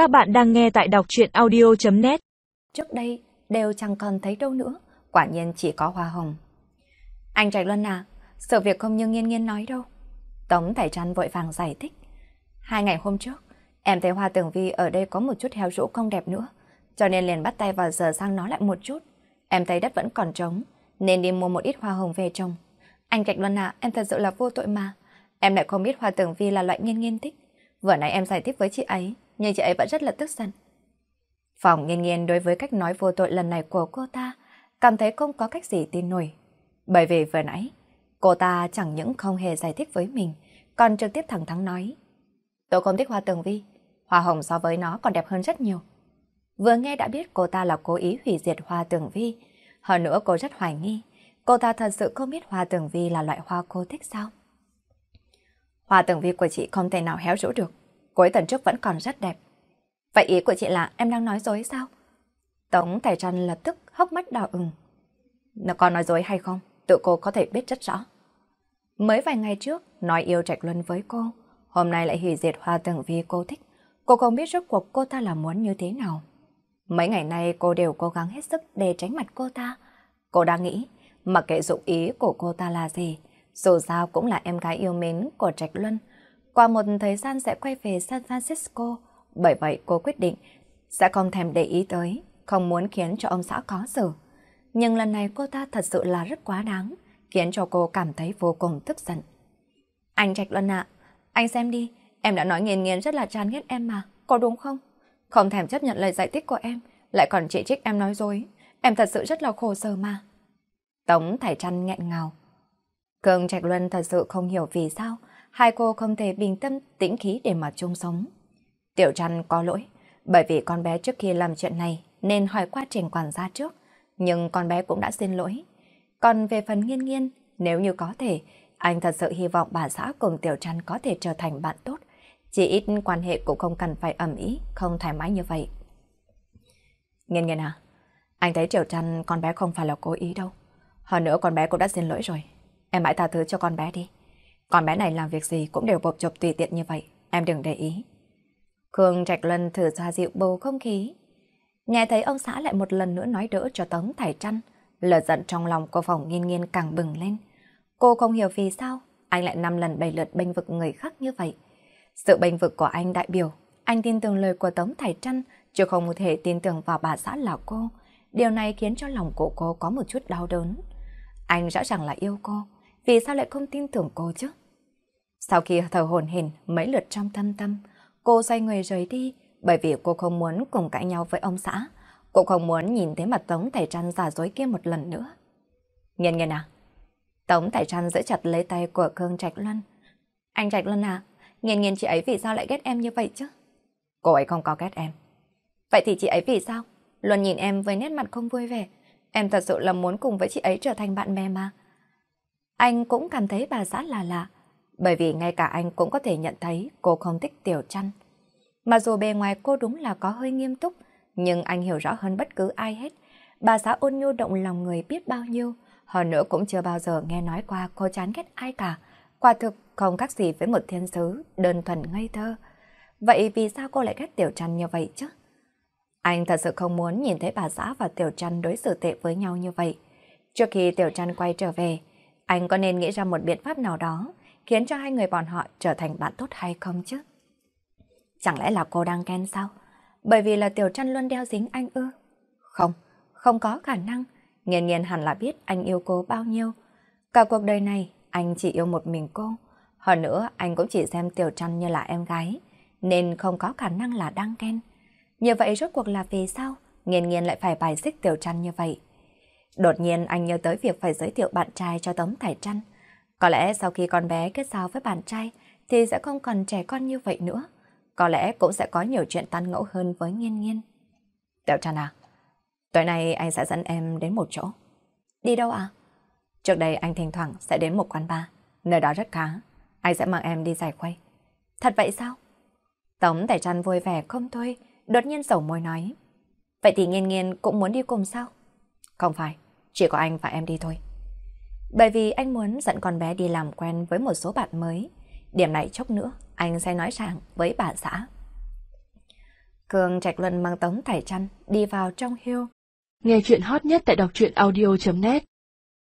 Các bạn đang nghe tại đọc chuyện audio.net Trước đây đều chẳng còn thấy đâu nữa, quả nhiên chỉ có hoa hồng. Anh Trạch Luân à, sự việc không như nghiên nghiên nói đâu. Tống Thải Trăn vội vàng giải thích. Hai ngày hôm trước, em thấy Hoa Tường Vi ở đây có một chút heo rũ không đẹp nữa, cho nên liền bắt tay vào giờ sang nó lại một chút. Em thấy đất vẫn còn trống, nên đi mua một ít hoa hồng về trồng. Anh Trạch Luân à, em thật sự là vô tội mà. Em lại không biết Hoa Tường Vi là loại nghiên nghiên thích. Vừa nãy em giải thích với chị ấy, nhưng chị ấy vẫn rất là tức giận. Phòng nghiên nghiên đối với cách nói vô tội lần này của cô ta, cảm thấy không có cách gì tin nổi. Bởi vì vừa nãy, cô ta chẳng những không hề giải thích với mình, còn trực tiếp thẳng thắn nói. Tôi không thích hoa tường vi, hoa hồng so với nó còn đẹp hơn rất nhiều. Vừa nghe đã biết cô ta là cố ý hủy diệt hoa tường vi, hơn nữa cô rất hoài nghi, cô ta thật sự không biết hoa tường vi là loại hoa cô thích sao. Hoa tường vi của chị không thể nào héo rũ được, cuối tuần trước vẫn còn rất đẹp. Vậy ý của chị là em đang nói dối sao? Tống Tài Trăn lập tức hốc mắt đỏ ửng. Nó có nói dối hay không? Tự cô có thể biết rất rõ. Mới vài ngày trước, nói yêu Trạch Luân với cô, hôm nay lại hủy diệt hoa tường vì cô thích. Cô không biết rốt cuộc cô ta là muốn như thế nào. Mấy ngày nay cô đều cố gắng hết sức để tránh mặt cô ta. Cô đang nghĩ, mặc kệ dụng ý của cô ta là gì, dù sao cũng là em gái yêu mến của Trạch Luân. Qua một thời gian sẽ quay về San Francisco, bởi vậy cô quyết định sẽ không thèm để ý tới, không muốn khiến cho ông xã có xử. Nhưng lần này cô ta thật sự là rất quá đáng, khiến cho cô cảm thấy vô cùng tức giận. Anh Trạch Luân ạ, anh xem đi, em đã nói nghiền nghiền rất là chán ghét em mà, có đúng không? Không thèm chấp nhận lời giải thích của em, lại còn chỉ trích em nói dối. Em thật sự rất là khổ sở mà. Tống Thải Trăn nghẹn ngào. Cường Trạch Luân thật sự không hiểu vì sao hai cô không thể bình tâm tĩnh khí để mà chung sống. Tiểu Trăn có lỗi, bởi vì con bé trước khi làm chuyện này nên hỏi qua trình quản gia trước, nhưng con bé cũng đã xin lỗi. Còn về phần nghiên nghiên, nếu như có thể, anh thật sự hy vọng bà xã cùng Tiểu Trăn có thể trở thành bạn tốt. Chỉ ít quan hệ cũng không cần phải ẩm ý, không thoải mái như vậy. Nghiên nghiên à, anh thấy Tiểu Trăn con bé không phải là cố ý đâu. Hơn nữa con bé cũng đã xin lỗi rồi. Em hãy tha thứ cho con bé đi. Con bé này làm việc gì cũng đều bộp chộp tùy tiện như vậy. Em đừng để ý. Khương Trạch Lân thử xoa dịu bầu không khí. Nghe thấy ông xã lại một lần nữa nói đỡ cho Tống Thải Trăn. lờ giận trong lòng cô phòng nghiên nghiên càng bừng lên. Cô không hiểu vì sao anh lại năm lần bảy lượt bênh vực người khác như vậy. Sự bênh vực của anh đại biểu, anh tin tưởng lời của Tống Thải Trăn, chứ không thể tin tưởng vào bà xã là cô. Điều này khiến cho lòng của cô có một chút đau đớn. Anh rõ ràng là yêu cô, vì sao lại không tin tưởng cô chứ? Sau khi thở hồn hển mấy lượt trong thâm tâm, cô xoay người rời đi bởi vì cô không muốn cùng cãi nhau với ông xã. Cô không muốn nhìn thấy mặt Tống Thải Trăn giả dối kia một lần nữa. Nghe nghe à? Tống Thải Trăn giữ chặt lấy tay của Khương Trạch Luân. Anh Trạch Luân à, nghiền nghiền chị ấy vì sao lại ghét em như vậy chứ? Cô ấy không có ghét em. Vậy thì chị ấy vì sao? Luôn nhìn em với nét mặt không vui vẻ. Em thật sự là muốn cùng với chị ấy trở thành bạn bè mà. Anh cũng cảm thấy bà xã là lạ, bởi vì ngay cả anh cũng có thể nhận thấy cô không thích Tiểu Trăn. Mà dù bề ngoài cô đúng là có hơi nghiêm túc, nhưng anh hiểu rõ hơn bất cứ ai hết. Bà xã ôn nhu động lòng người biết bao nhiêu, hơn nữa cũng chưa bao giờ nghe nói qua cô chán ghét ai cả. Quả thực không khác gì với một thiên sứ, đơn thuần ngây thơ. Vậy vì sao cô lại ghét Tiểu Trăn như vậy chứ? Anh thật sự không muốn nhìn thấy bà xã và Tiểu Trăn đối xử tệ với nhau như vậy. Trước khi Tiểu Trăn quay trở về, anh có nên nghĩ ra một biện pháp nào đó khiến cho hai người bọn họ trở thành bạn tốt hay không chứ? Chẳng lẽ là cô đang ghen sao? Bởi vì là Tiểu Trăn luôn đeo dính anh ư? Không, không có khả năng. Nghiền nghiền hẳn là biết anh yêu cô bao nhiêu. Cả cuộc đời này, anh chỉ yêu một mình cô. Hơn nữa, anh cũng chỉ xem Tiểu Trăn như là em gái, nên không có khả năng là đang ghen. Như vậy rốt cuộc là vì sao? Nghiền nghiền lại phải bài xích Tiểu Trăn như vậy. Đột nhiên anh nhớ tới việc phải giới thiệu bạn trai cho Tống Thải Trăn. Có lẽ sau khi con bé kết giao với bạn trai thì sẽ không còn trẻ con như vậy nữa. Có lẽ cũng sẽ có nhiều chuyện tan ngẫu hơn với Nghiên Nghiên. Tiểu Trần à, tối nay anh sẽ dẫn em đến một chỗ. Đi đâu à? Trước đây anh thỉnh thoảng sẽ đến một quán bar, nơi đó rất khá. Anh sẽ mang em đi giải khuây. Thật vậy sao? Tống Tài Trăn vui vẻ không thôi, đột nhiên sầu môi nói. Vậy thì Nghiên Nghiên cũng muốn đi cùng sao? Không phải, chỉ có anh và em đi thôi. Bởi vì anh muốn dẫn con bé đi làm quen với một số bạn mới. Điểm này chốc nữa, anh sẽ nói rằng với bà xã. Cường Trạch Luân mang Tống Thải chăn đi vào trong hiêu. Nghe chuyện hot nhất tại đọc truyện audio.net